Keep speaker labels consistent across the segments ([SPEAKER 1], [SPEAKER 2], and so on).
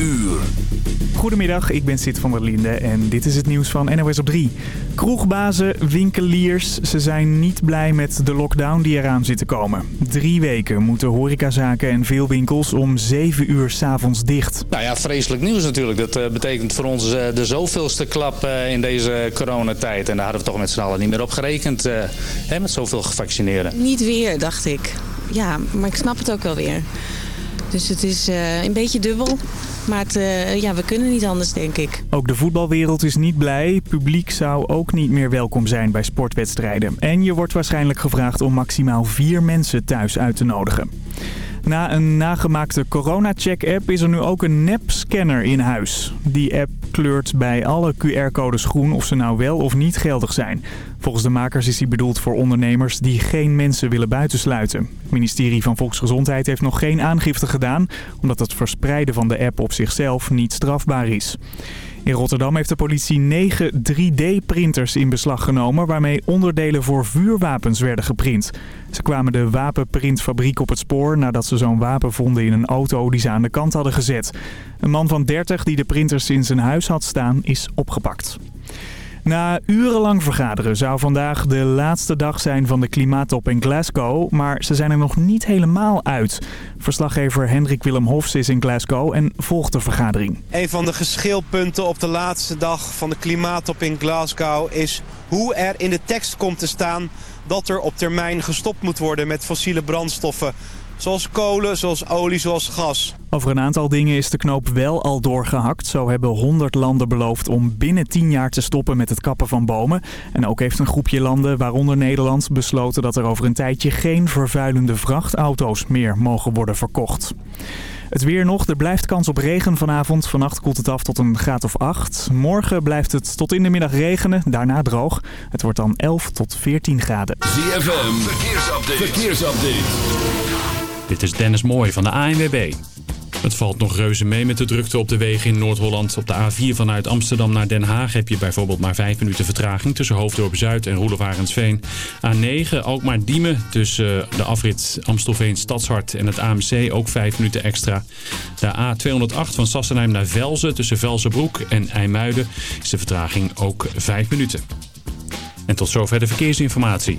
[SPEAKER 1] uur.
[SPEAKER 2] Goedemiddag, ik ben Sid van der Linde en dit is het nieuws van NOS op 3. Kroegbazen, winkeliers, ze zijn niet blij met de lockdown die eraan zit te komen. Drie weken moeten horecazaken en veel winkels om 7 uur s'avonds dicht.
[SPEAKER 3] Nou ja, vreselijk nieuws natuurlijk. Dat uh, betekent voor ons uh, de zoveelste klap uh, in deze coronatijd. En daar hadden we toch met z'n allen niet meer op gerekend, hè, met zoveel gevaccineerden.
[SPEAKER 4] Niet weer, dacht ik. Ja, maar ik snap het ook wel weer. Dus het is een beetje dubbel. Maar het, uh, ja, we kunnen niet anders, denk ik.
[SPEAKER 2] Ook de voetbalwereld is niet blij. Publiek zou ook niet meer welkom zijn bij sportwedstrijden. En je wordt waarschijnlijk gevraagd om maximaal vier mensen thuis uit te nodigen. Na een nagemaakte corona-check-app is er nu ook een nep-scanner in huis. Die app kleurt bij alle QR-codes groen of ze nou wel of niet geldig zijn. Volgens de makers is die bedoeld voor ondernemers die geen mensen willen buitensluiten. Het ministerie van Volksgezondheid heeft nog geen aangifte gedaan... omdat het verspreiden van de app op zichzelf niet strafbaar is. In Rotterdam heeft de politie 9 3D-printers in beslag genomen... waarmee onderdelen voor vuurwapens werden geprint. Ze kwamen de wapenprintfabriek op het spoor... nadat ze zo'n wapen vonden in een auto die ze aan de kant hadden gezet. Een man van 30 die de printers in zijn huis had staan is opgepakt. Na urenlang vergaderen zou vandaag de laatste dag zijn van de klimaattop in Glasgow, maar ze zijn er nog niet helemaal uit. Verslaggever Hendrik Willem Hofs is in Glasgow en volgt de vergadering.
[SPEAKER 5] Een van de geschilpunten op de laatste dag van de klimaattop in Glasgow is hoe er in de tekst komt te staan dat er op termijn gestopt moet worden met fossiele brandstoffen. Zoals kolen, zoals olie, zoals gas.
[SPEAKER 2] Over een aantal dingen is de knoop wel al doorgehakt. Zo hebben 100 landen beloofd om binnen 10 jaar te stoppen met het kappen van bomen. En ook heeft een groepje landen, waaronder Nederland, besloten dat er over een tijdje geen vervuilende vrachtauto's meer mogen worden verkocht. Het weer nog. Er blijft kans op regen vanavond. Vannacht koelt het af tot een graad of 8. Morgen blijft het tot in de middag regenen. Daarna droog. Het wordt dan 11 tot 14 graden.
[SPEAKER 1] ZFM. Verkeersupdate. Verkeersupdate.
[SPEAKER 6] Dit is Dennis Mooij van de ANWB. Het valt nog reuze mee met de drukte op de wegen in Noord-Holland. Op de A4 vanuit Amsterdam naar Den Haag heb je bijvoorbeeld maar 5 minuten vertraging... tussen Hoofddorp Zuid en Roelevarensveen. A9 Alkmaar-Diemen tussen de afrit Amstelveen-Stadshart en het AMC ook 5 minuten extra. De A208 van Sassenheim naar Velzen tussen Velzenbroek en IJmuiden is de vertraging ook 5 minuten. En tot zover de verkeersinformatie.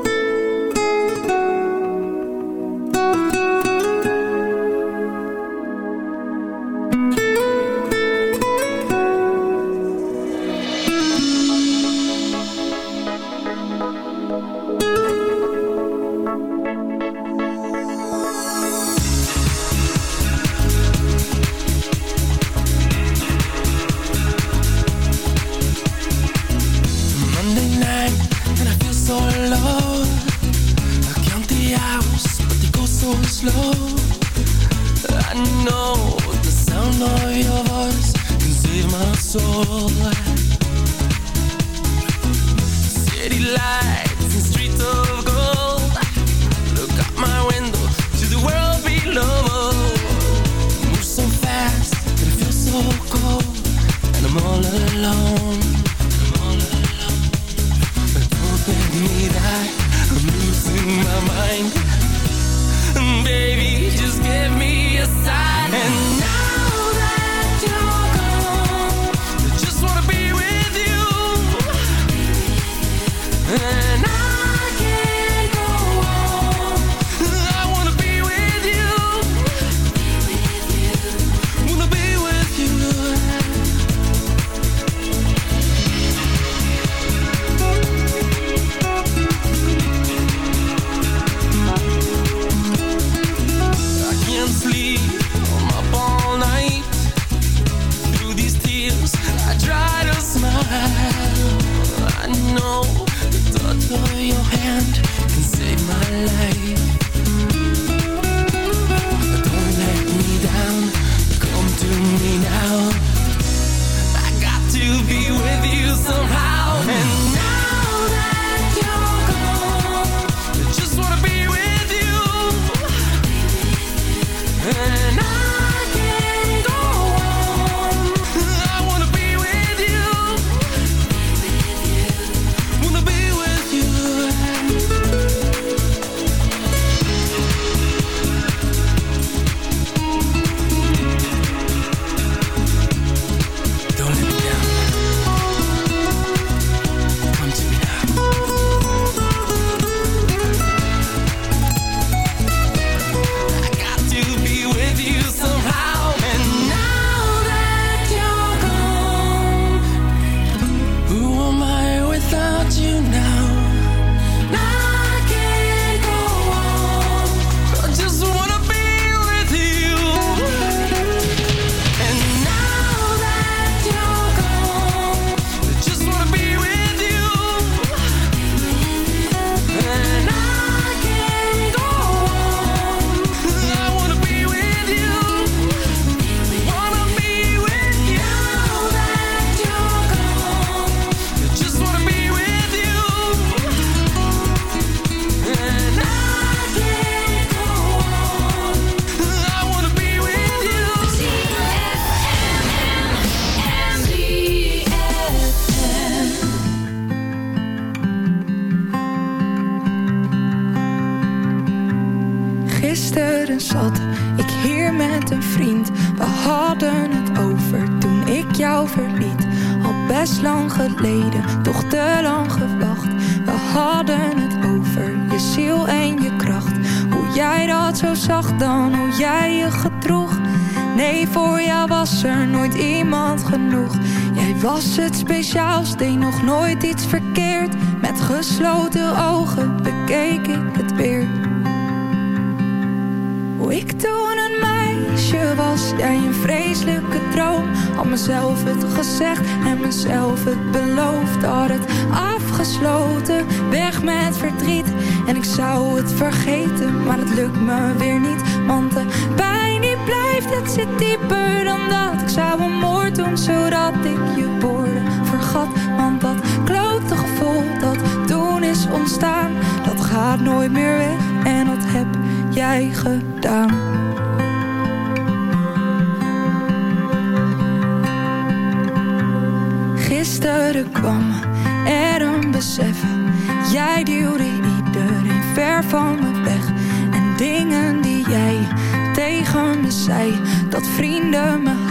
[SPEAKER 7] love I count the hours but they go so slow I know the sound of your voice can save my soul. City lights and streets of gold. Look out my window to the world below. Move so fast that it feels so cold And I'm all alone. need I? I'm losing my mind. Baby, just give me a sign. And now that you're gone, I just wanna be with you. And I
[SPEAKER 8] het speciaals, deed nog nooit iets verkeerd. Met gesloten ogen bekeek ik het weer. Hoe ik toen een meisje was, jij een vreselijke droom. Had mezelf het gezegd en mezelf het beloofd. Had het afgesloten, weg met verdriet. En ik zou het vergeten, maar het lukt me weer niet. Want de pijn die blijft, het zit dieper dan dat. Ik zou een moord doen, zodat ik je woorden Want dat klote gevoel dat toen is ontstaan, dat gaat nooit meer weg. En wat heb jij gedaan? Gisteren kwam er een besef. Jij duwde iedereen ver van me weg. En dingen die jij tegen me zei. Dat vrienden me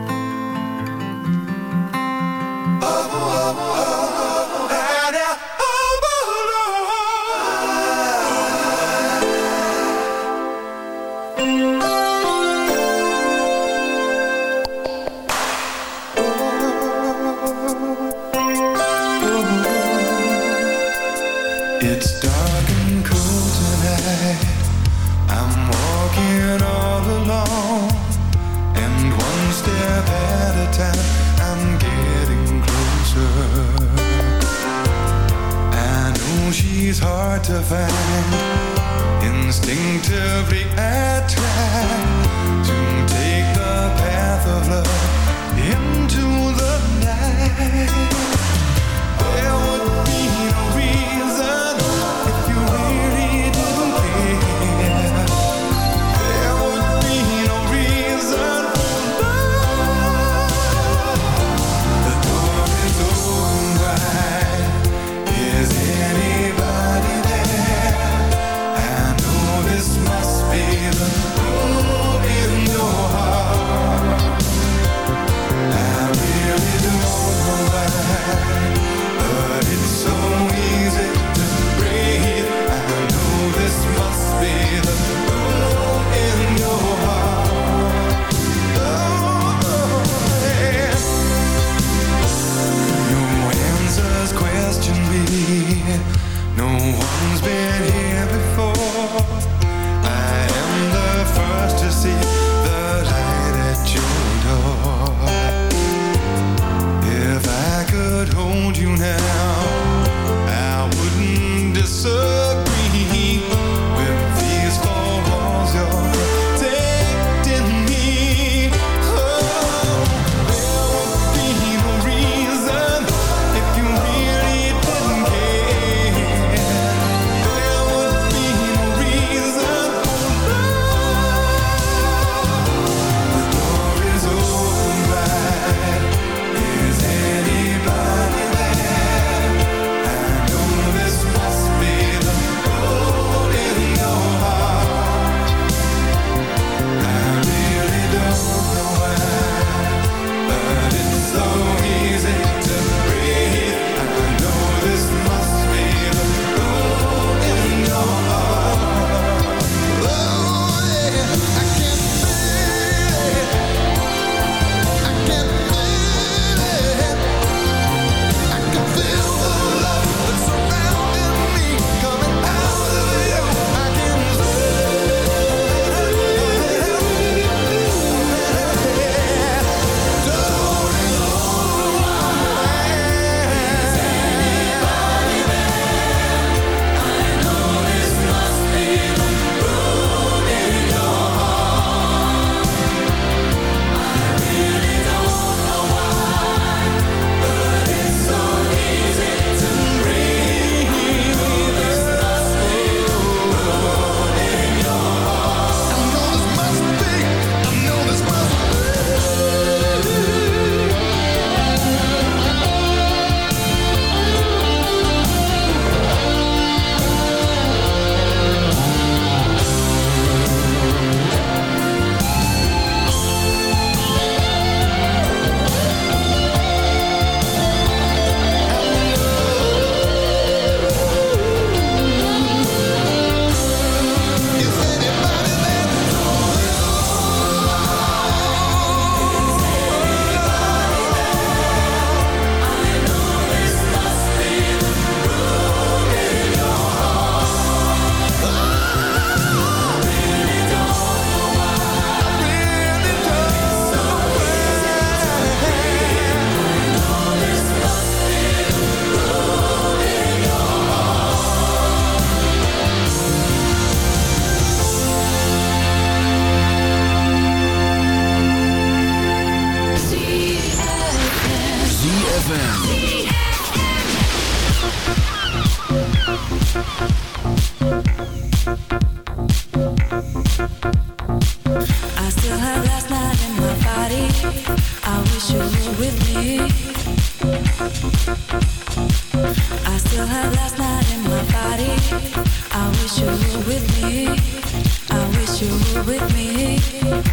[SPEAKER 9] with me.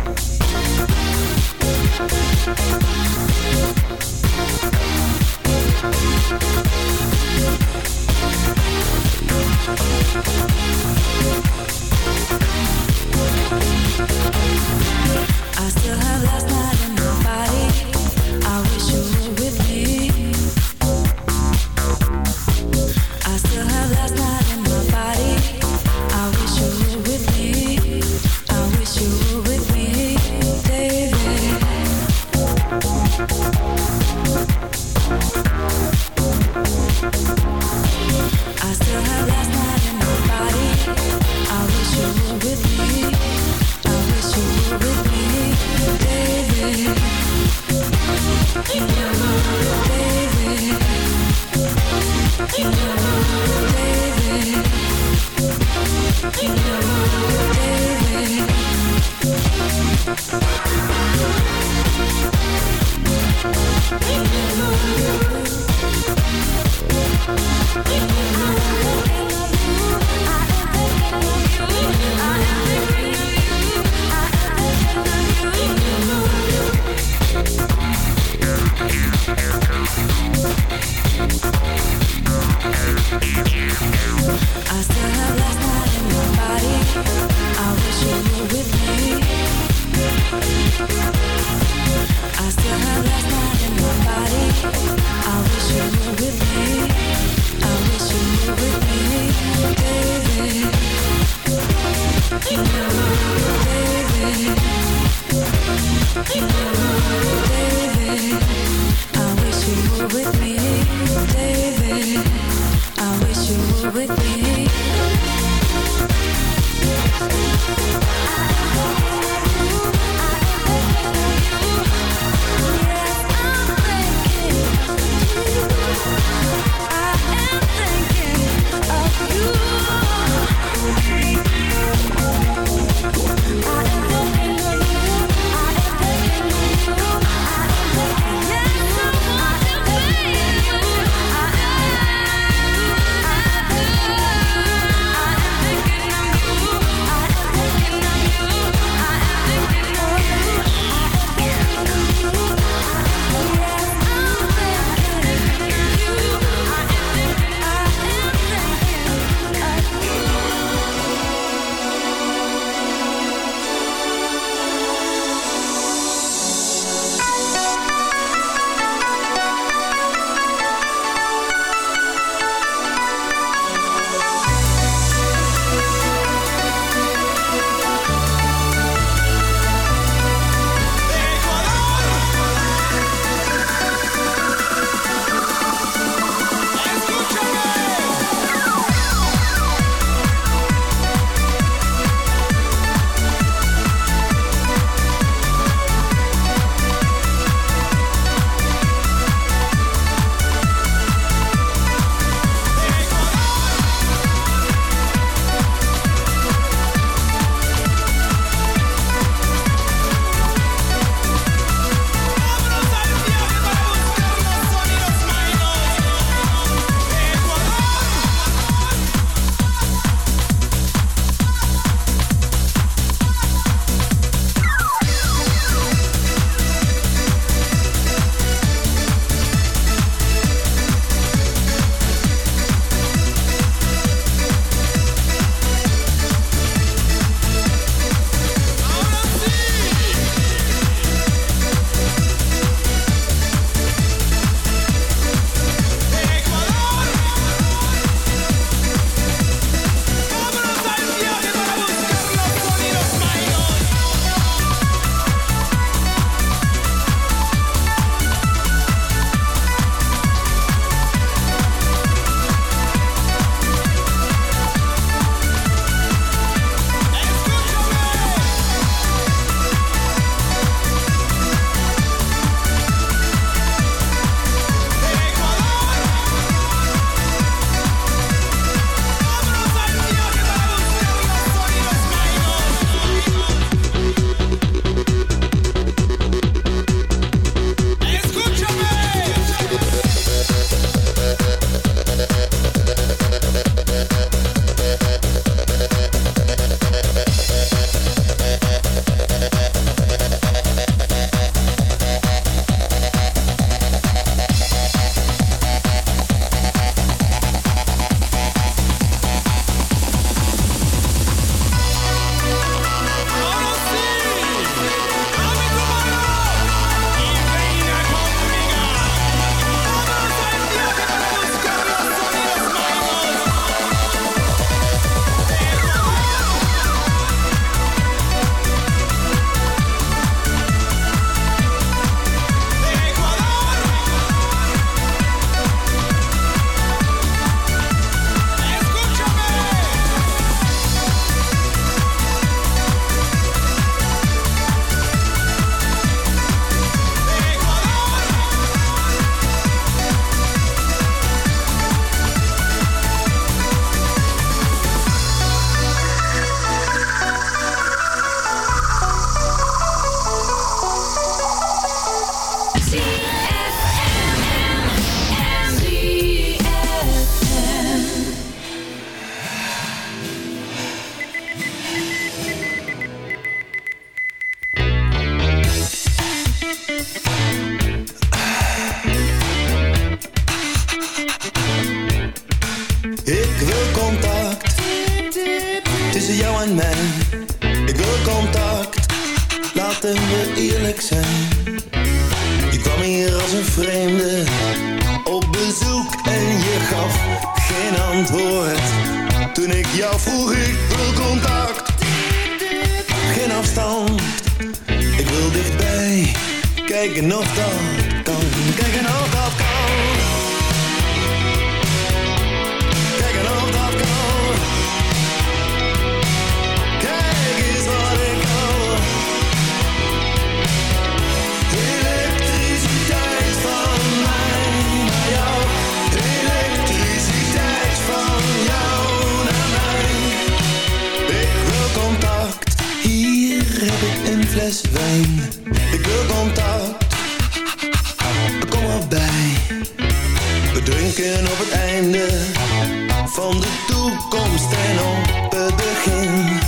[SPEAKER 10] toekomst en op het begin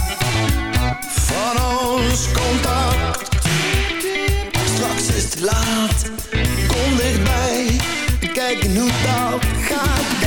[SPEAKER 10] van ons contact. Straks is het laat, kom dichtbij, kijken hoe dat gaat.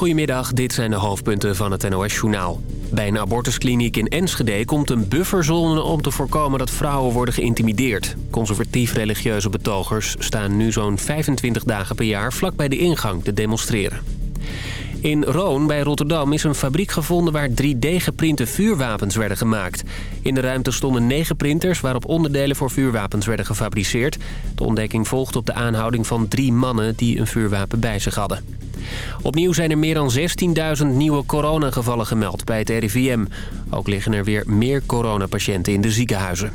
[SPEAKER 11] Goedemiddag, dit zijn de hoofdpunten van het NOS-journaal. Bij een abortuskliniek in Enschede komt een bufferzone om te voorkomen dat vrouwen worden geïntimideerd. Conservatief-religieuze betogers staan nu zo'n 25 dagen per jaar vlak bij de ingang te demonstreren. In Roon bij Rotterdam is een fabriek gevonden waar 3D-geprinte vuurwapens werden gemaakt. In de ruimte stonden negen printers waarop onderdelen voor vuurwapens werden gefabriceerd. De ontdekking volgt op de aanhouding van drie mannen die een vuurwapen bij zich hadden. Opnieuw zijn er meer dan 16.000 nieuwe coronagevallen gemeld bij het RIVM. Ook liggen er weer meer coronapatiënten in de ziekenhuizen.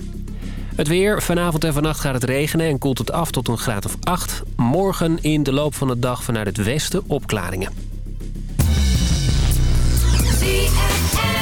[SPEAKER 11] Het weer. Vanavond en vannacht gaat het regenen en koelt het af tot een graad of 8. Morgen in de loop van de dag vanuit het westen opklaringen.
[SPEAKER 12] ZFM.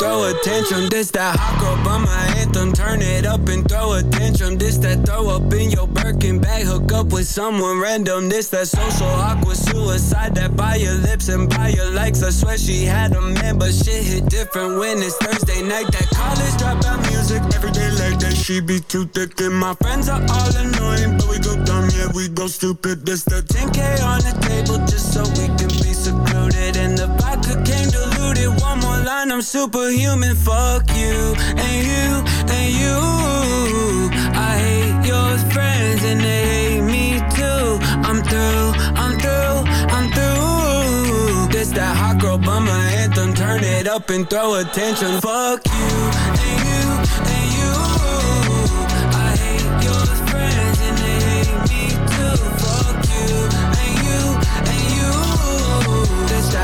[SPEAKER 13] throw a tantrum. This that hawk up on my anthem. Turn it up and throw a tantrum. This that throw up in your Birkin bag. Hook up with someone random. This that social awkward suicide. That by your lips and by your likes. I swear she had a man, but shit hit different when it's Thursday night. That college dropout music every day. life. She be too thick, and my friends are all annoying, but we go dumb, yeah, we go stupid. This the 10k on the table just so we can be secluded, and the vodka came diluted. One more line, I'm superhuman. Fuck you and you and you. I hate your friends and they up and throw attention. Fuck you and you and you. I hate your friends and they hate me too. Fuck you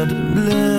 [SPEAKER 10] instead of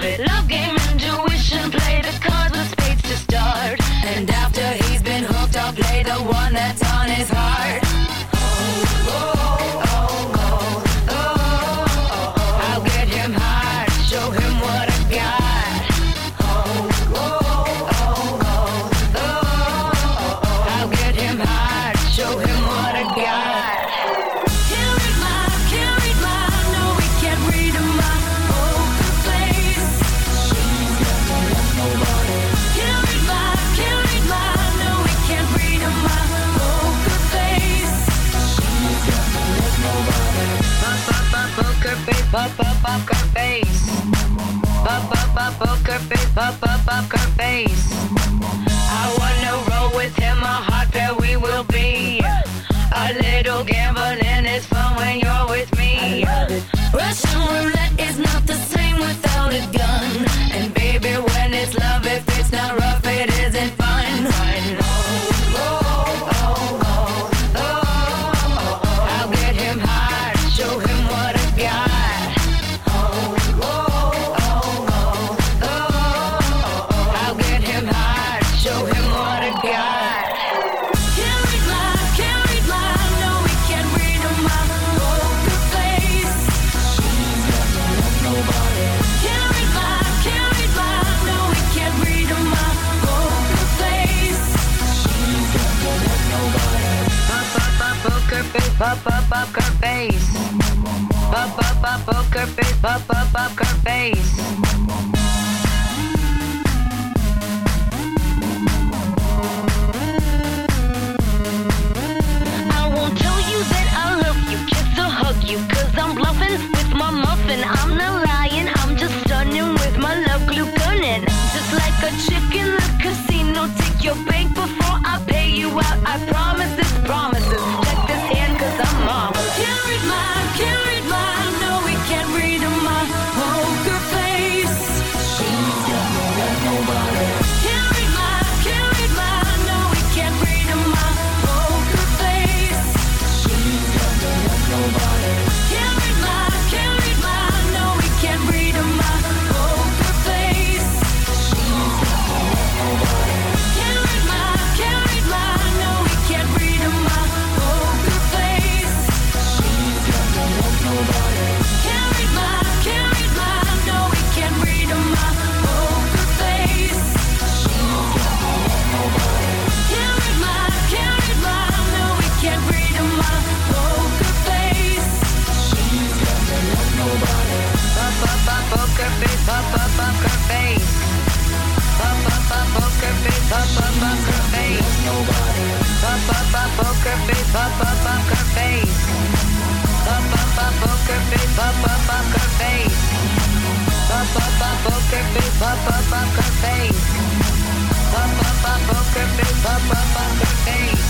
[SPEAKER 14] love it. Love game. up her face. I wanna roll with him, a hot pair we will be. A little game. Facebook. up, up, up her face. Up, up, up, poke face. Up, up, up her face. Up, up, up, face. Up, up, up face.